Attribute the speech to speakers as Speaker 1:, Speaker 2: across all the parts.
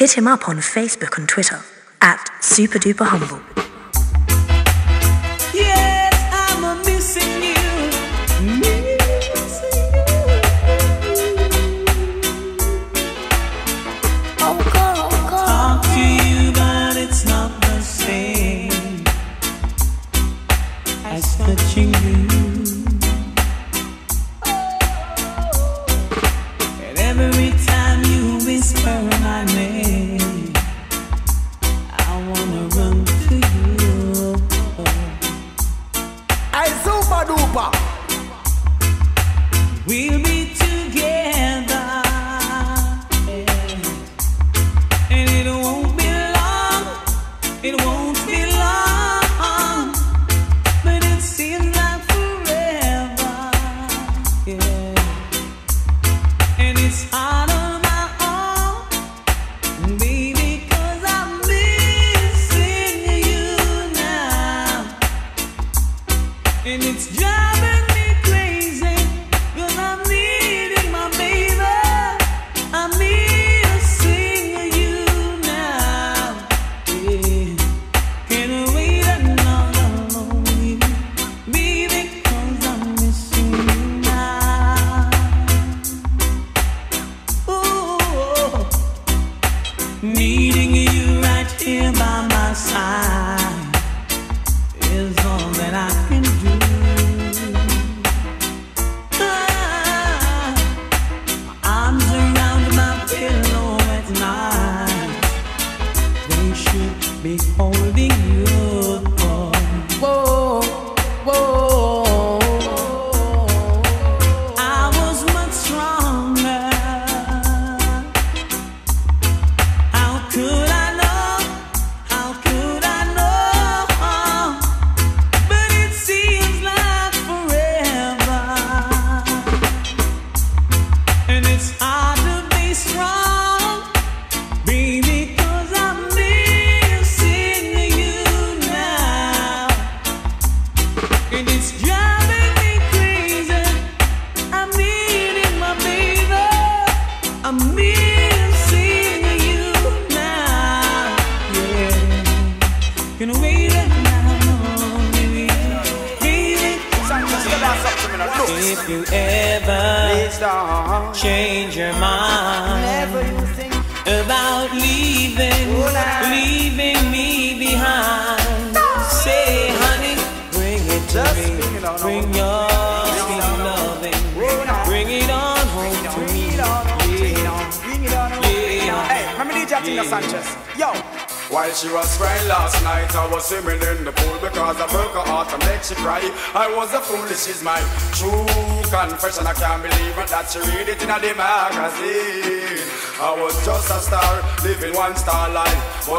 Speaker 1: hit him up on Facebook and Twitter at superduperhumble.
Speaker 2: Yes,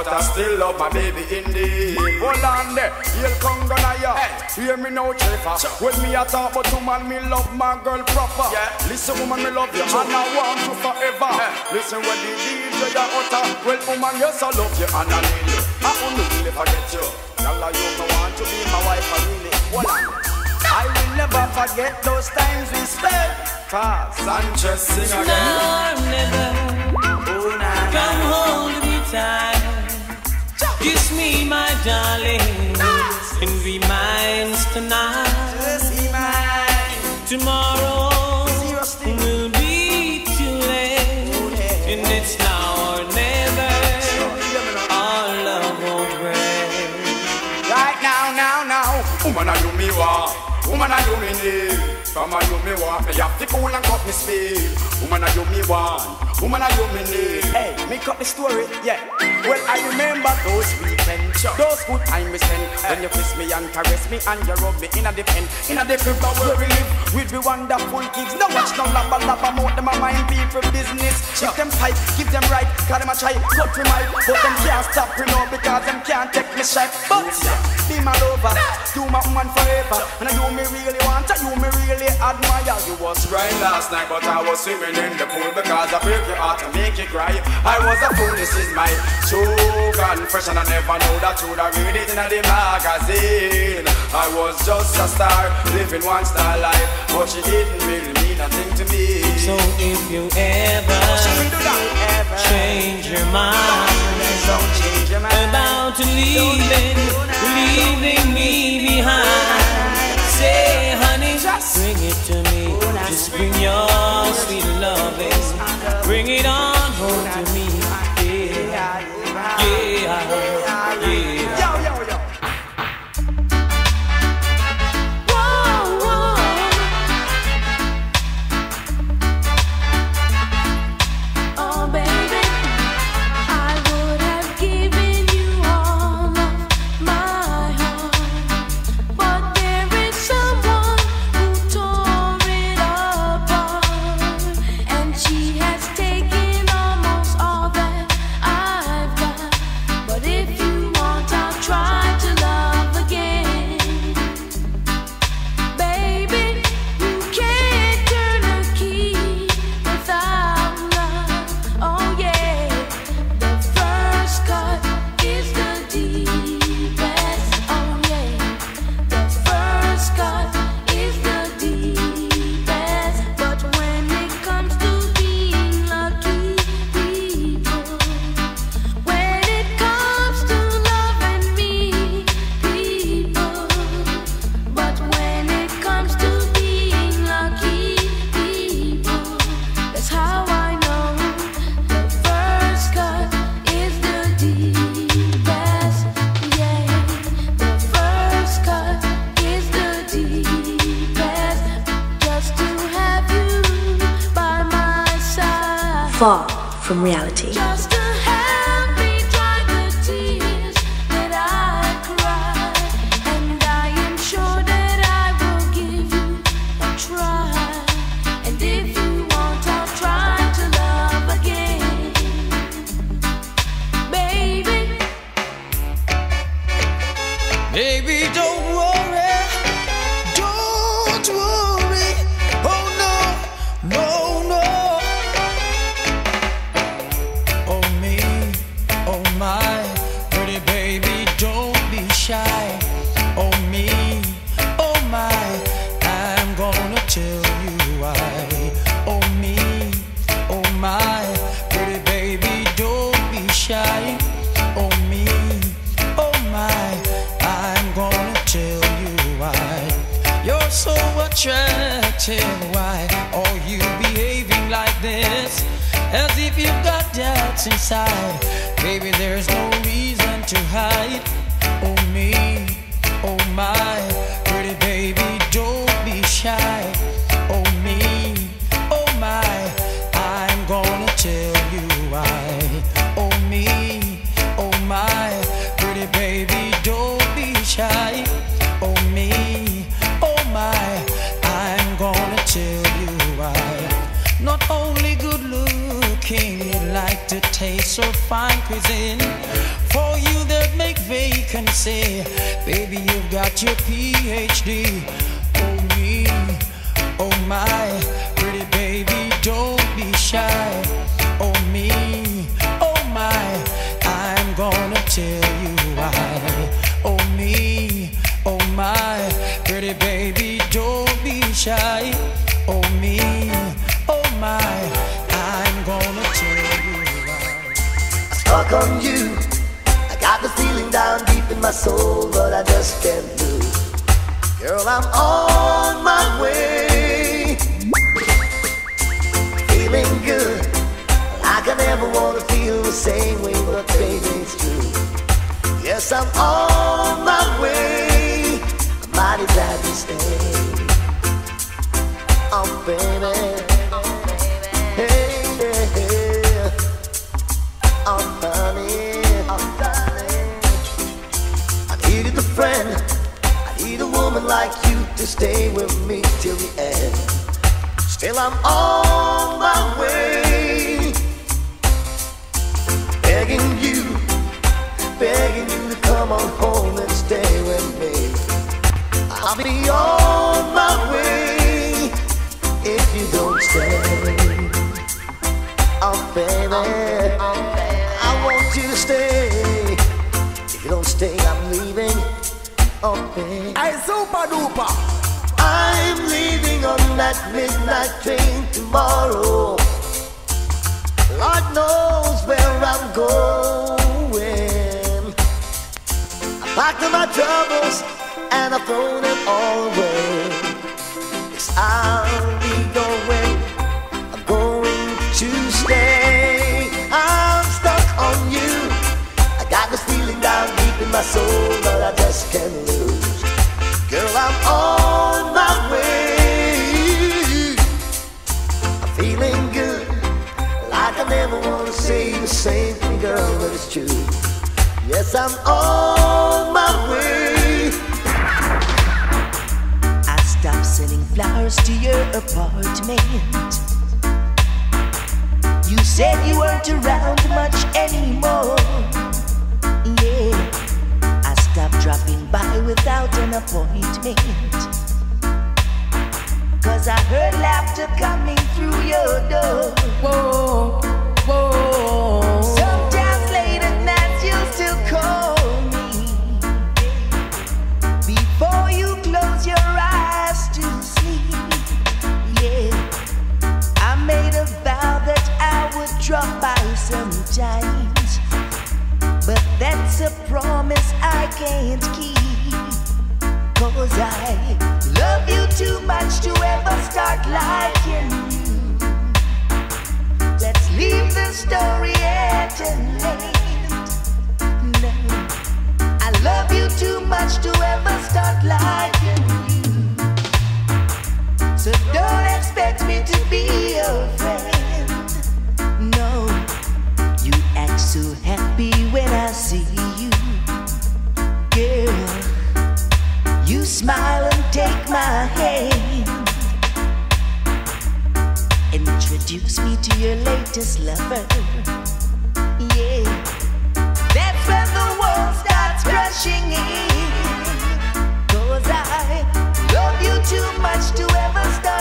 Speaker 2: but I
Speaker 3: still love my baby indeed. Hold on there, you'll come gonna ya. Hear me now, Trevor. When me a talk about woman, me love my girl proper. Listen, woman, me love you, and I want you forever. Listen when the DJ ya utter, well, woman, yes I love you and I need you. I only really forget you. Girl, you no want to be my wife, I really. Hold on. I will never forget those times we spent. Cause Sanchez sing again.
Speaker 2: Now or never. Oh, come hold me tight. Kiss me, my darling. And be mine tonight. Tomorrow will be too late. And it's now or never. Our love won't break.
Speaker 3: Right now, now, now. Woman, I do me want. Woman, I do me need. Come on, you me want. Me have to cool and cut me speed. Woman, I do me want. Woman, I do me need.
Speaker 4: Hey, make up the story, yeah. Well, I remember those weekends, those good times we spent. Eh. When you kiss me and caress me and you rub me in a pen, in a crib where we live with the wonderful kids. No watch no laba laba mouth them a mind people business. Give them pipe, give them right, cause them a try cut to my, but them can't stop me now because them can't take me shy. But yeah, be my lover, do my woman forever, and you me really want, and you me really admire. You was
Speaker 3: crying last night, but I was swimming in the pool because I break your heart and make you cry. I was a fool, this is my true confession. I never know that you'd have read it in the magazine. I was just a star, living one star life, but she didn't really mean nothing to me.
Speaker 2: So if you ever oh, change your mind to leaving, leaving me behind. Say, honey, just bring it to me. Just bring your sweet loving. Bring it on to
Speaker 5: taste so fine cuisine. For you that make vacancy, baby, you've got your PhD. Oh me, oh my, pretty baby, don't be shy. in my soul, but I just can't lose. Girl, I'm on my way. Feeling good. Like I never want to feel the same way, but baby, it's true. Yes, I'm on my way.
Speaker 6: I'm mighty glad you stayed. Oh, baby. like you to stay with me till the end. Still, I'm on my way, begging you, begging you to come on home and stay with me. I'll be on my way if you don't stay. Oh, baby, oh, baby. I want you to stay. If you don't stay, I'm leaving up there. I super duper. I'm leaving on that
Speaker 7: midnight train
Speaker 6: tomorrow. Lord knows where I'm going. I packed my troubles and I've thrown them all away. Yes, I'll be going. I'm going to stay. I'm stuck on you. I got this feeling down deep in my soul, but I just can't. I'm on my way. I stopped sending flowers to your apartment. You said you weren't around much anymore. Yeah, I stopped dropping by without an appointment. Cause I heard laughter coming through your door. Whoa, whoa. A promise I can't keep. Cause I love you too much to ever start liking you. Let's leave the story at an end. No, I love you too much to ever start liking you. So don't expect me to be your friend. Act so happy when I see you, girl. You smile and take my hand. Introduce me to your latest lover. Yeah, that's when the world starts crashing in. Cause I love you too much to ever start.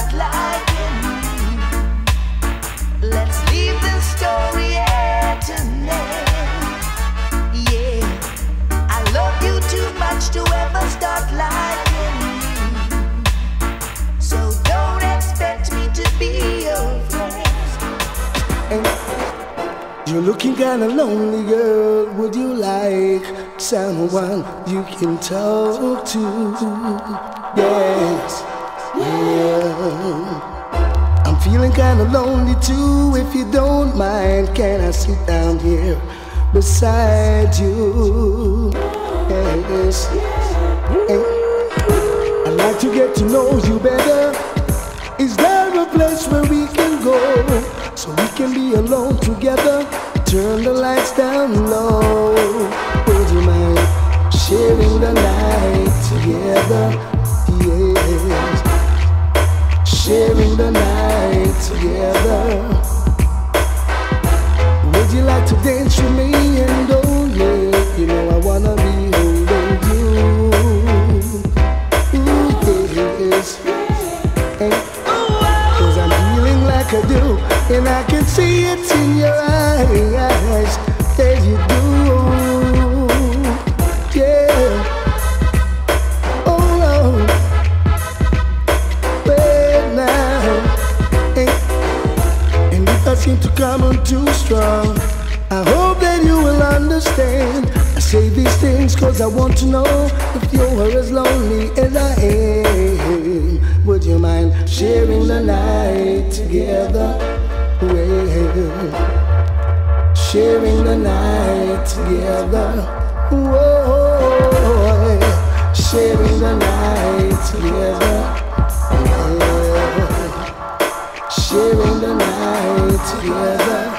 Speaker 6: Let's leave story
Speaker 8: You're looking kinda lonely, girl. Would you like someone you can talk to? Yes, yeah. Feeling kinda lonely too. If you don't mind, can I sit down here beside you? Yes. I'd like to get to know you better. Is there a place where we can go so we can be alone together? Turn the lights down low. Would you mind sharing the night together? Yes. Sharing the night together. Would you like to dance with me and only? You know I wanna be holding you. Ooh, yes. Hey. Cause I'm feeling like I do, and I can see it in your eyes. That you do, On too strong, I hope that you will understand. I say these things cause I want to know if you're as lonely as I am. Would you mind sharing the night together? Well, sharing the night together. Whoa, sharing the night together. Yeah. Sharing the night together.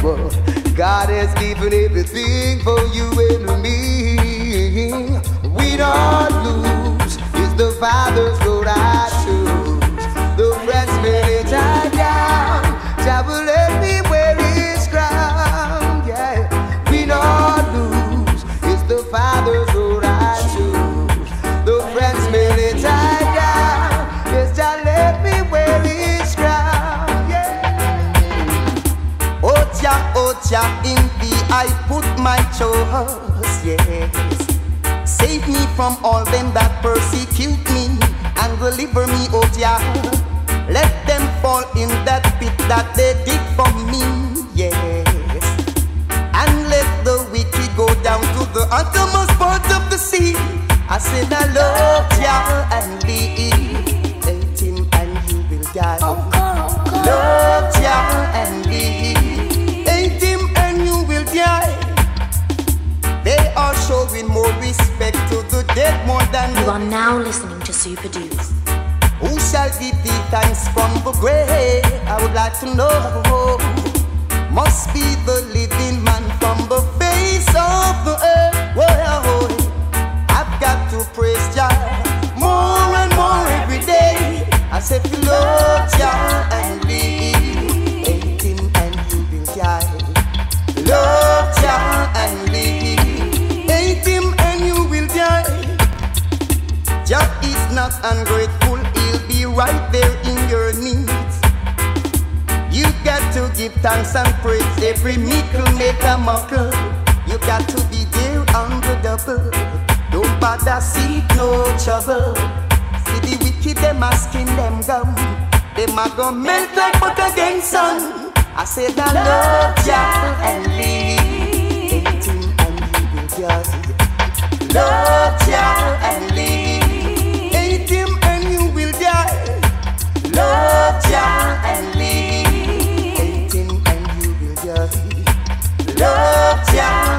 Speaker 9: trouble. God has given everything for you and me. We don't lose. It's the Father's road I choose. The rest minute I down. Jah will let me yes. Save me from all them that persecute me and deliver me, oh Jah. Let them fall in that pit that they dig for me, yes. And let the wicked go down to the uttermost part of the sea. I said I love Jah and be Let him and you will oh, die. Love Jah. are showing more respect to the dead more than
Speaker 1: You are now listening to Super Dudes.
Speaker 9: Who shall give thee thanks from the grave? I would like to know. Must be the living man from the face of the earth. and grateful, He'll be right there in your needs. You got to give thanks and praise. Every miracle make a miracle. You got to be there on the double. Don't bother seek no trouble. See the wicked them asking them gum. Them a go melt like butter against sun. I said I love Jah and leave. Love Jah and leave. Love
Speaker 10: ya.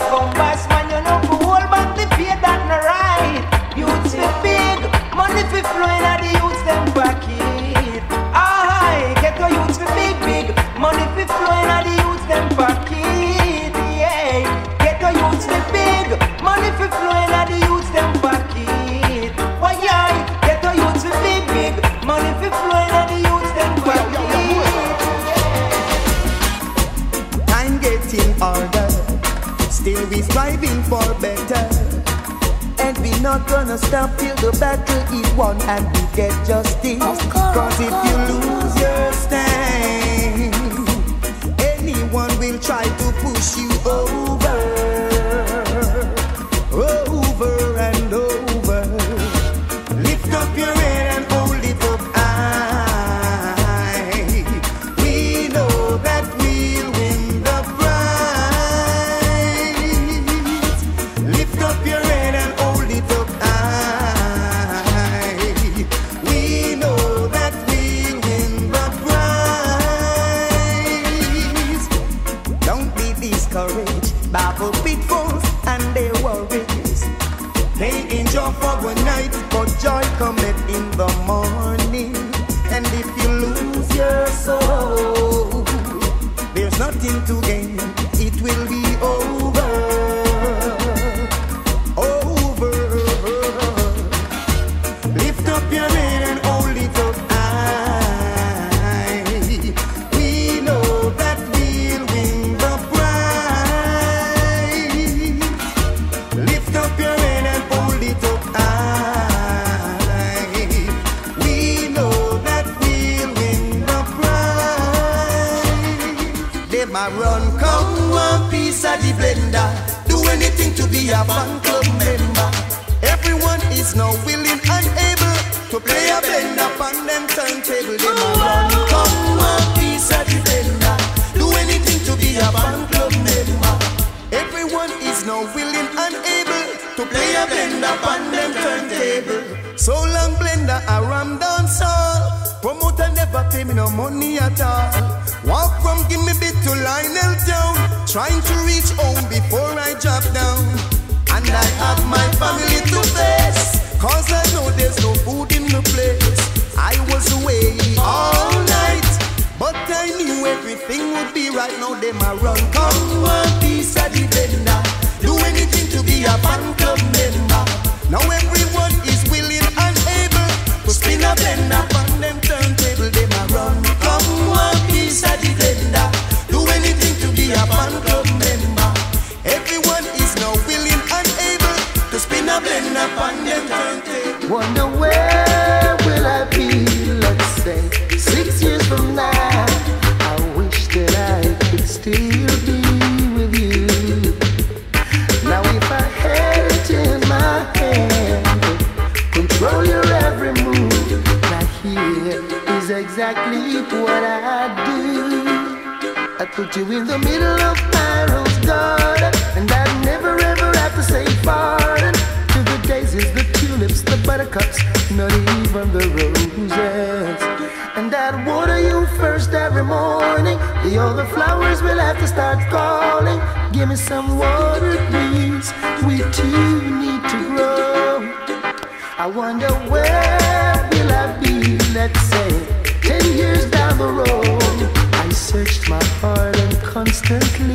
Speaker 10: come back.
Speaker 9: and we get just is now willing and able to play a blend up on them turntable. They might run, come one piece of the blender. Do anything to be a fan club member. Everyone is now willing and able to play a blend up on them turntable. So long blender, I ram down soul. Promoter never pay me no money at all. Walk from give me bit to Lionel down. Trying to reach home before I drop down. And I have my family to face. Cause I know there's no food in the place. I was away all night. But I knew everything would be right now. They might run, come one piece of the blender. Do anything to be a fan club member. Now everyone is willing and able to spin a blender
Speaker 8: put you in the middle of my rose garden, and I never ever have to say pardon to the daisies, the tulips, the buttercups, not even the roses. And I'd water you first every morning. The other flowers will have to start calling. Give me some water, please. We too need to grow. I wonder where will I be, let's say, ten years down the road. Searched my heart and constantly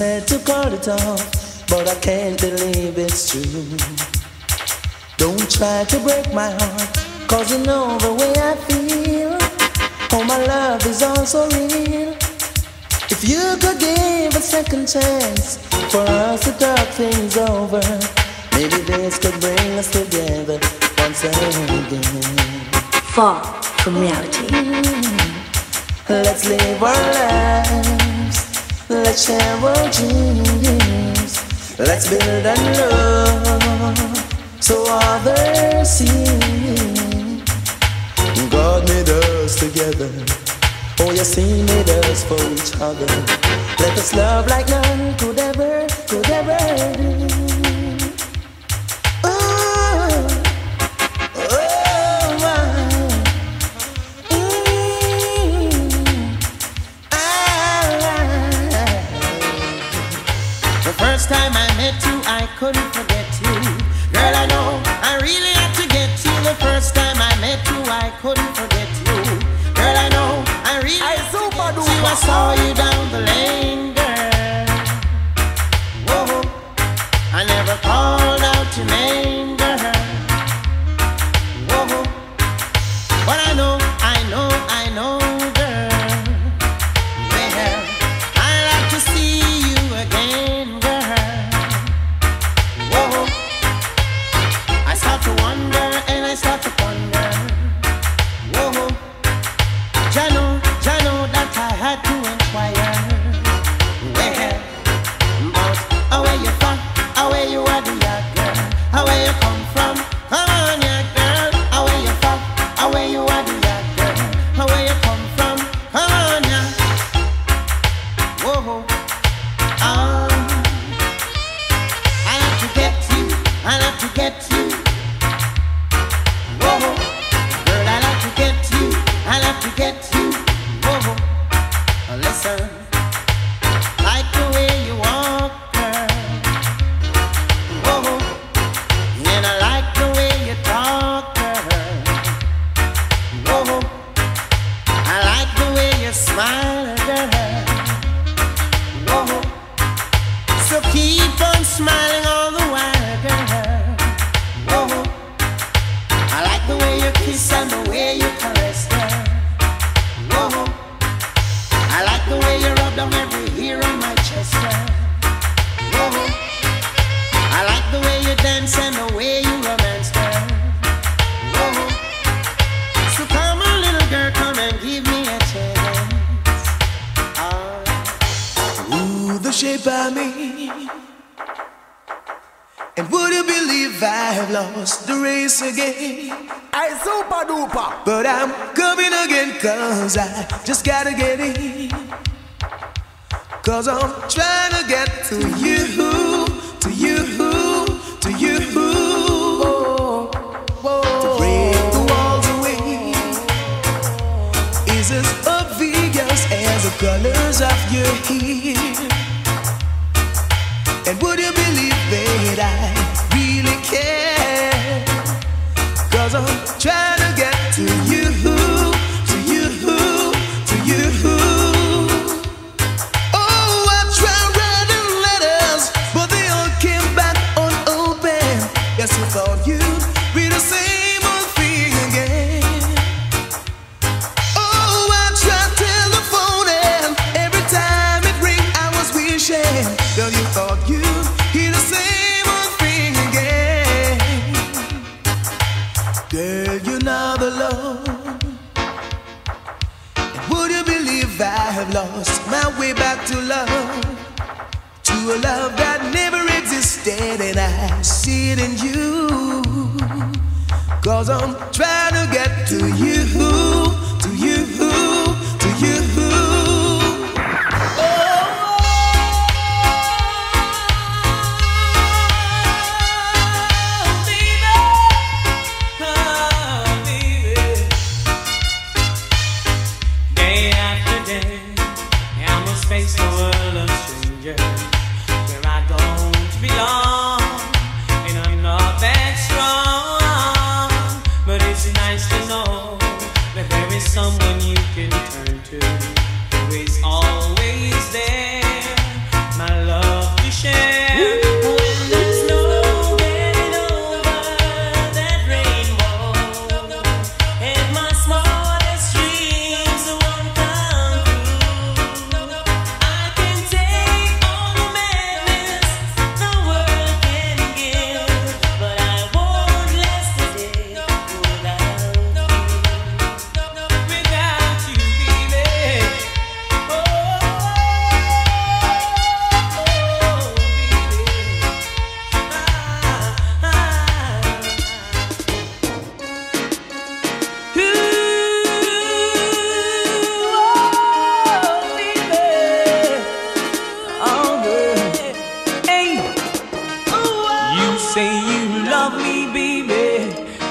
Speaker 11: said to cut it off, but I can't believe it's true. Don't try to break my heart, cause you know the way I feel. Oh, my love is also real. If you could give a second chance for us to talk things over, maybe this could bring us together once again.
Speaker 1: Far from reality. Mm-hmm.
Speaker 11: Let's live our lives. Let's share our dreams. Let's build and love so others see. God made us together. Oh, yes, He made us for each other. Let us love like none could ever, could ever do.
Speaker 6: Time I met you, I couldn't forget you. Girl, I know I really had to get you. The first time I met you, I couldn't forget you. Girl, I know I really had to get you. I saw you down the lane,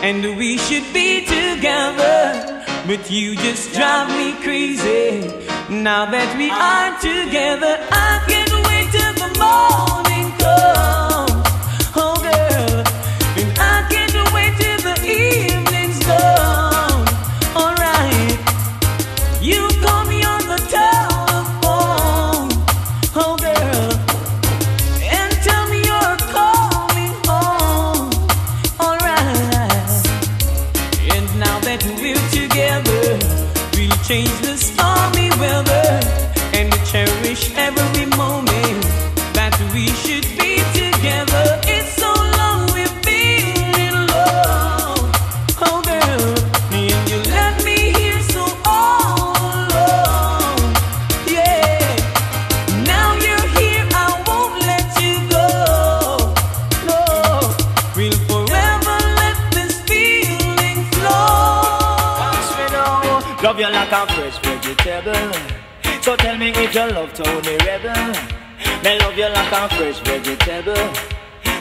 Speaker 6: and
Speaker 2: we should be together. But you just drive me crazy. Now that we are together, I can't wait till the morning comes. Tell me
Speaker 9: if you love Tony Rebel. Me love you like a fresh vegetable.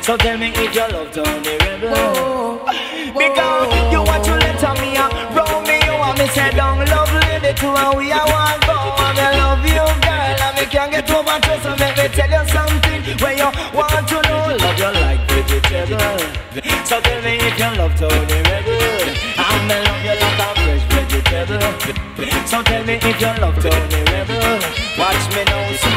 Speaker 9: So tell me if your love Tony Rebel. Because you want to let me up, roll me, you want me say down, love lady to and we are one go. And I love you, girl, and me can't get over to so make me tell you something where you want to know. Love you like vegetable. So tell me if your love Tony Rebel. And me love you like a fresh vegetable. So tell me if your love Tony Rebel. Watch me now, so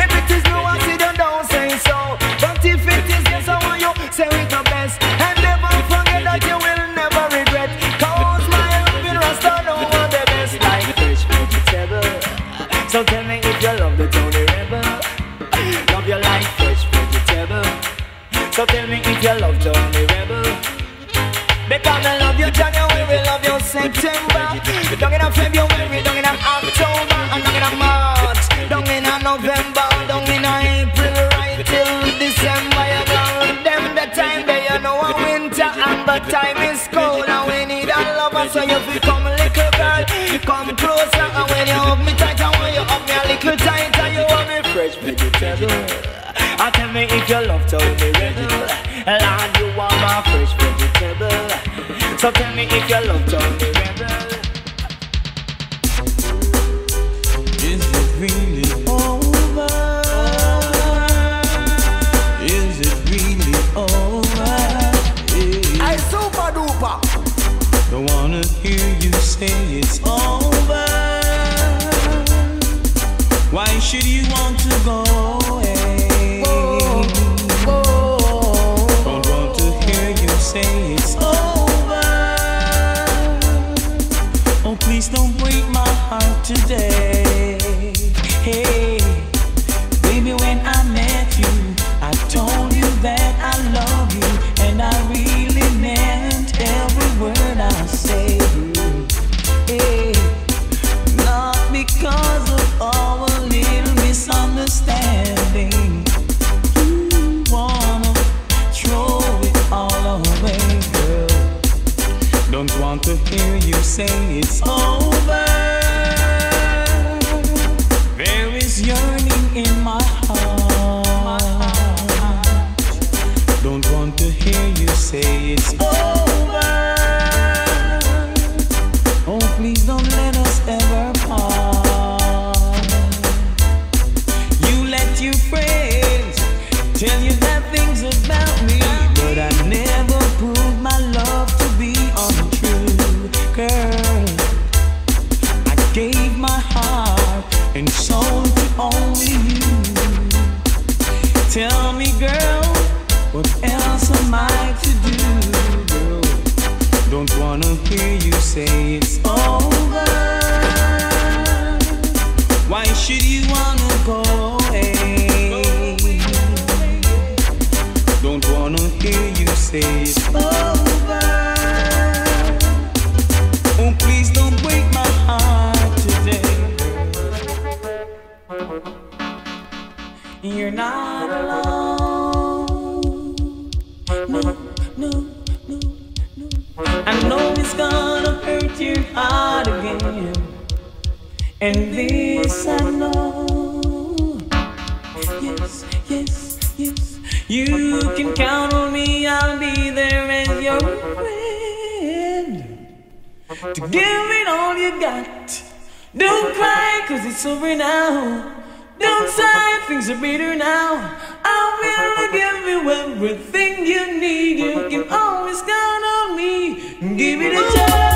Speaker 9: if it is no, see don't say so. But if it is yes, I want you say it the best. And never forget that you will never regret. Cause my loving rasta know what the best like fresh vegetable. So tell me if you love the Tony Rebel. Love you like fresh vegetable. So tell me if you love Tony Rebel. Because I love you January, we love you September. Down in a February, want you to come a little girl. Come closer and when you hug
Speaker 12: me tight I want you hug me a little tighter You want me fresh vegetable. I tell me if your love
Speaker 2: told me ready Lord you want my fresh vegetable. So tell me if your love told me and only you. Tell me, girl, what else am I to do? Don't wanna hear you say it's over. Why should you And this I know. Yes, yes, yes. You can count on me, I'll be there as your friend. To give it all you got. Don't cry, cause it's over now. Don't sigh, things are better now. I will give you everything you need. You can always count on me. Give it a chance.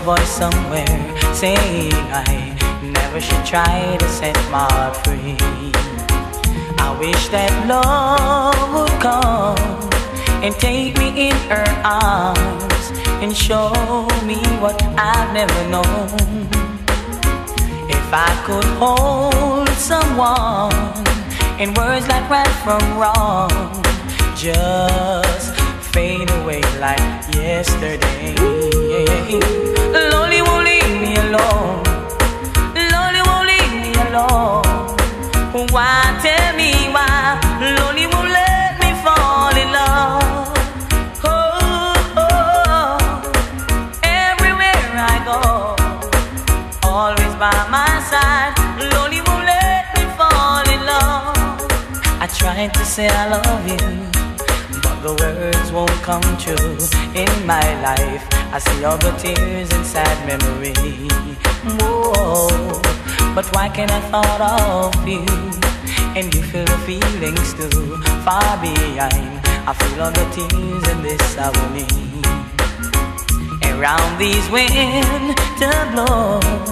Speaker 2: Voice somewhere saying I never should try to set my free. I wish that love would come and take me in her arms and show me what I've never known. If I could hold someone in words like right from wrong, just fade away like yesterday. Lonely won't leave me alone. Lonely won't leave me alone. Why tell me why? Lonely won't let me fall in love. Oh, oh, everywhere I go, always by my side. Lonely won't let me fall in love. I tried to say I love you, the words won't come true. In my life, I see all the tears and sad memory. Whoa, but why can't I thought of you? And you feel the feelings too, far behind. I feel all the tears in this agony. Around these winter blows,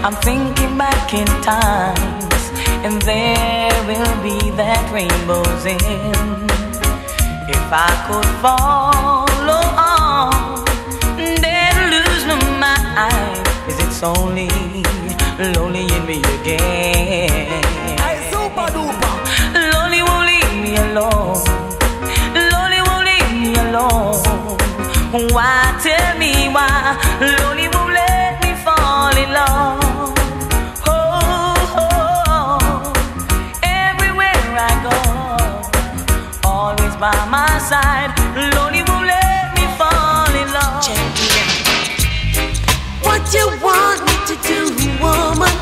Speaker 2: I'm thinking back in times, and there will be that rainbows in. If I could follow on, then lose my mind. Is it's only lonely in me again? super duper Lonely won't leave me alone. Lonely won't leave me alone. Why tell me why? Lonely by my side. Lonely won't let me fall in love.
Speaker 6: What you want me to do, woman?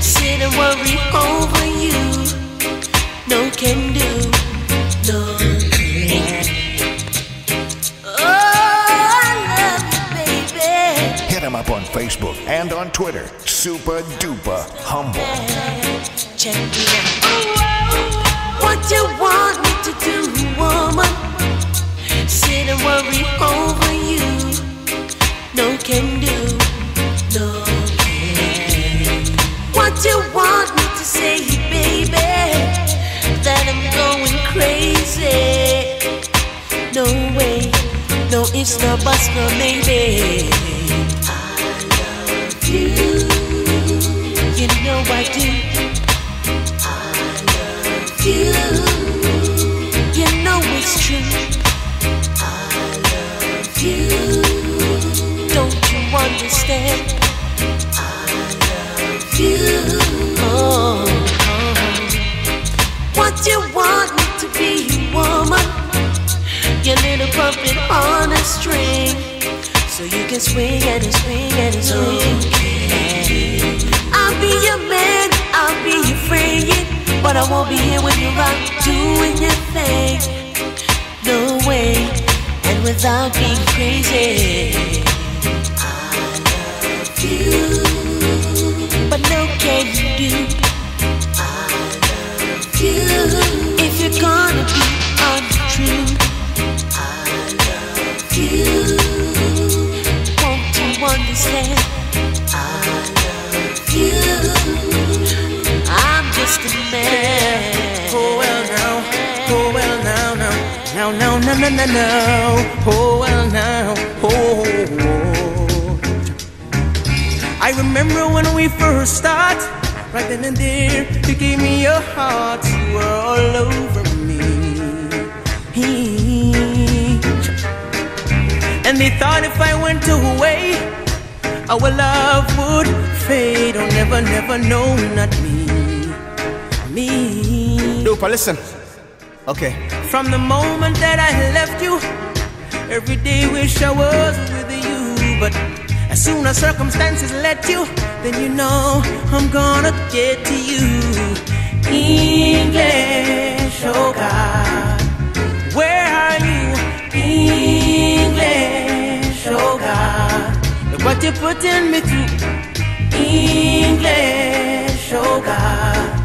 Speaker 6: Sit and worry over you. No can do, no. Oh, I love you, baby.
Speaker 13: Hit him up on Facebook and on Twitter. Super duper humble.
Speaker 6: Check it out. What you want You Don't can do stop it. What you want me to say, baby? Then I'm going crazy. No way. No it's not us no baby. I love you. You know I do. I love you. You know it's true. Understand? I love you. Oh, oh. What you want me to be, woman? Your little puppet on a string, so you can swing and swing and swing. I'll be your man, I'll be your friend, but I won't be here when you're out doing your thing. No way, and without being crazy.
Speaker 14: Now, now, now, oh well now, oh. I remember when we first started, right then and there, you gave me your heart, you were all over me. And they thought if I went away, our love would fade. Oh, never, never, no, not me. Me.
Speaker 4: Duper, listen. Okay.
Speaker 14: From the moment that I left you, every day wish I was with you. But as soon as circumstances let you, then you know I'm gonna get to you. English, oh God, where are you? English, oh God, look what you're putting me through. English, oh God,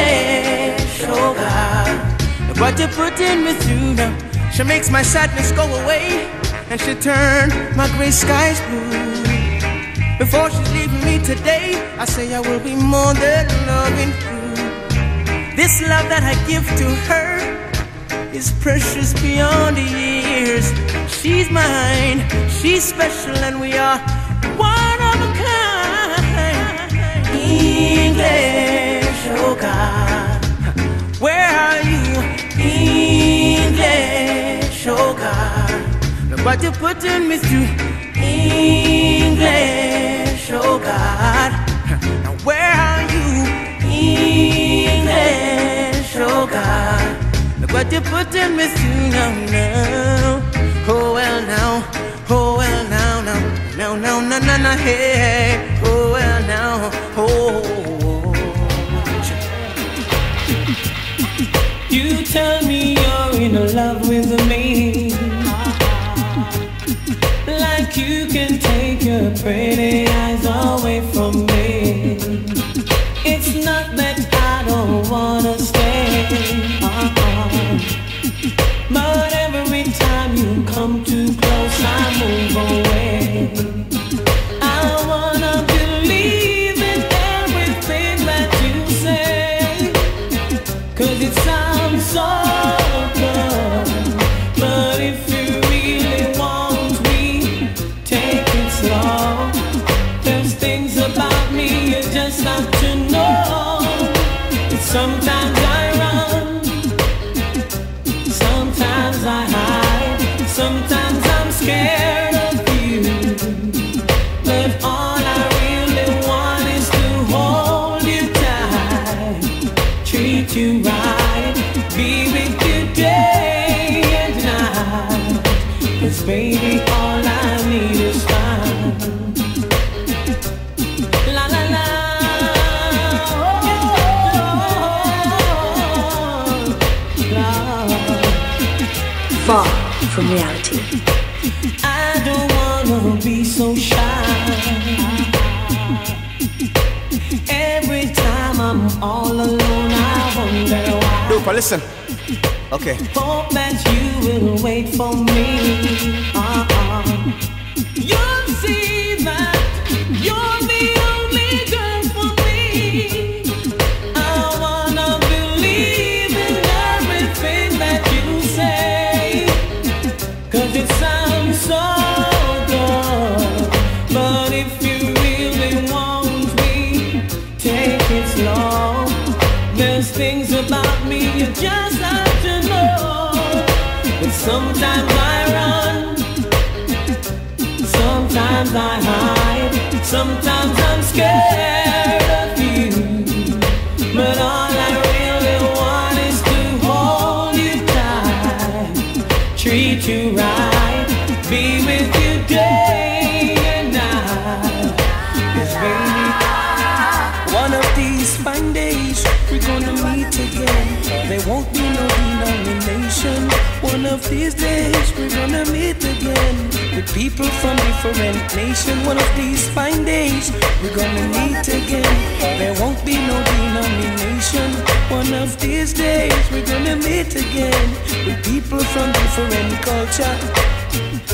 Speaker 14: English, oh God, what you're putting me through now. She makes my sadness go away, and she turned my gray skies blue. Before she's leaving me today, I say I will be more than loving you. This love that I give to her is precious beyond the years. She's mine, she's special, and we are What you put in me through English, oh God. Now where are you, English, oh God? Look what you put in me through now, now. Oh well now, oh well now, now, now, now, now, now, now, hey, hey. oh well now, oh.
Speaker 2: You tell me you're in love with me. Take your pretty eyes away from me. Why.
Speaker 4: Duper, listen. Okay.
Speaker 2: Hope that you will wait for me. Uh-uh. Sometimes I hide, sometimes I'm scared of you. But all I really want is to hold you tight, treat you right, be with you day and night. 'Cause baby,
Speaker 14: One of these fine days, we're gonna meet again. There won't be no denomination. One of these days, With people from different nations. One of these fine days, we're gonna meet again. There won't be no denomination. One of these days, we're gonna meet again. With people from different culture.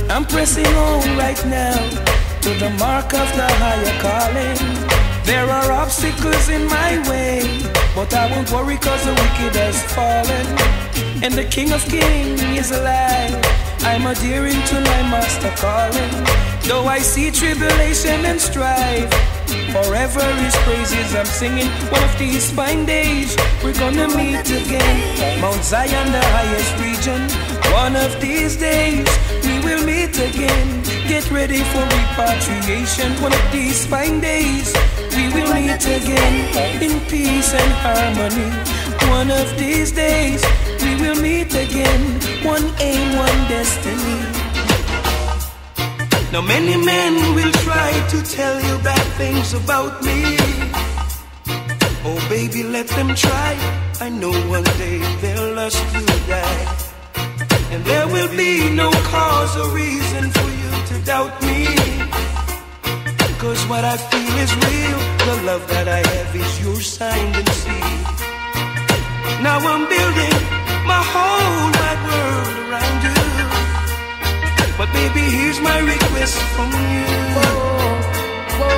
Speaker 14: I'm pressing on right now to the mark of the higher calling. There are obstacles in my way, but I won't worry cause the wicked has fallen. And the King of Kings is alive. I'm adhering to my master calling. Though I see tribulation and strife, forever his praises I'm singing. One of these fine days, we're gonna meet again. Mount Zion, the highest region. One of these days, we will meet again. Get ready for repatriation. One of these fine days, we will meet again in peace and harmony. One of these days, we will meet again. One aim, destiny. Now many men will try to tell you bad things about me. Oh baby, let them try. I know one day they'll lust you die. And there will be no cause or reason for you to doubt me. Cause what I feel is real. The love that I have is your signed and sealed. Now I'm building my whole wide world around you. But baby, here's my request from you.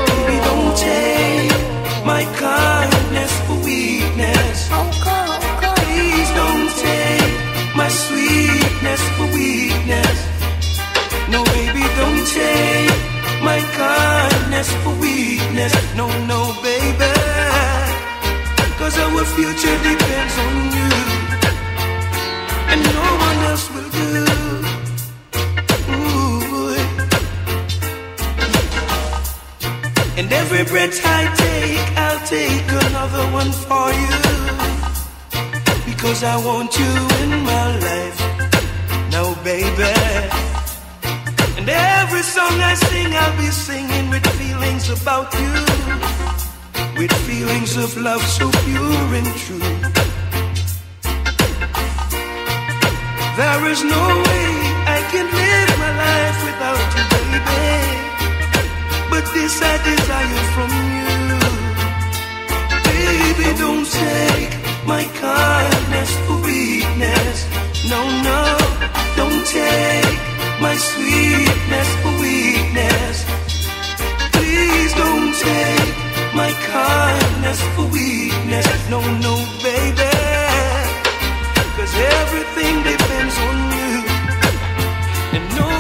Speaker 14: Baby, don't take my kindness for weakness. Please don't take my sweetness for weakness. No, baby, don't take my kindness for weakness. No, no, baby. Cause our future depends on you. And no one else will do.
Speaker 10: And every breath I take, I'll take another one for you. Because I want you in my life. Now, baby. And every song I sing, I'll be singing with feelings about you. With feelings of love so pure and true. There is no way I can live my life without you, baby. But this I desire from you. Baby, don't take my kindness for weakness. No, no, don't take my sweetness for weakness. Please don't take my kindness for weakness. No, no, baby. Cause everything depends on you. And no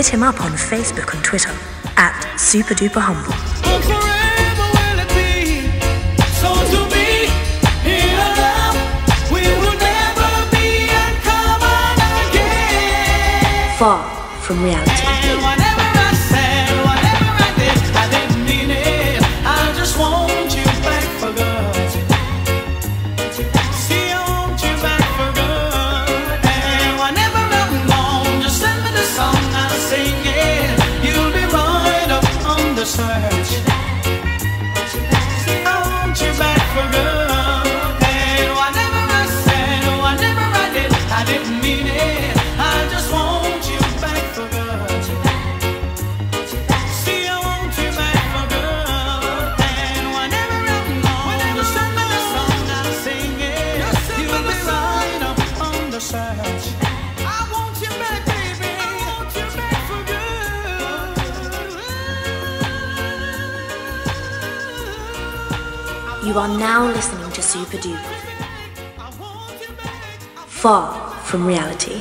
Speaker 1: hit him up on Facebook and Twitter at
Speaker 10: superduperhumble.
Speaker 1: Far from reality. You are now listening to Super Duper. Far from reality.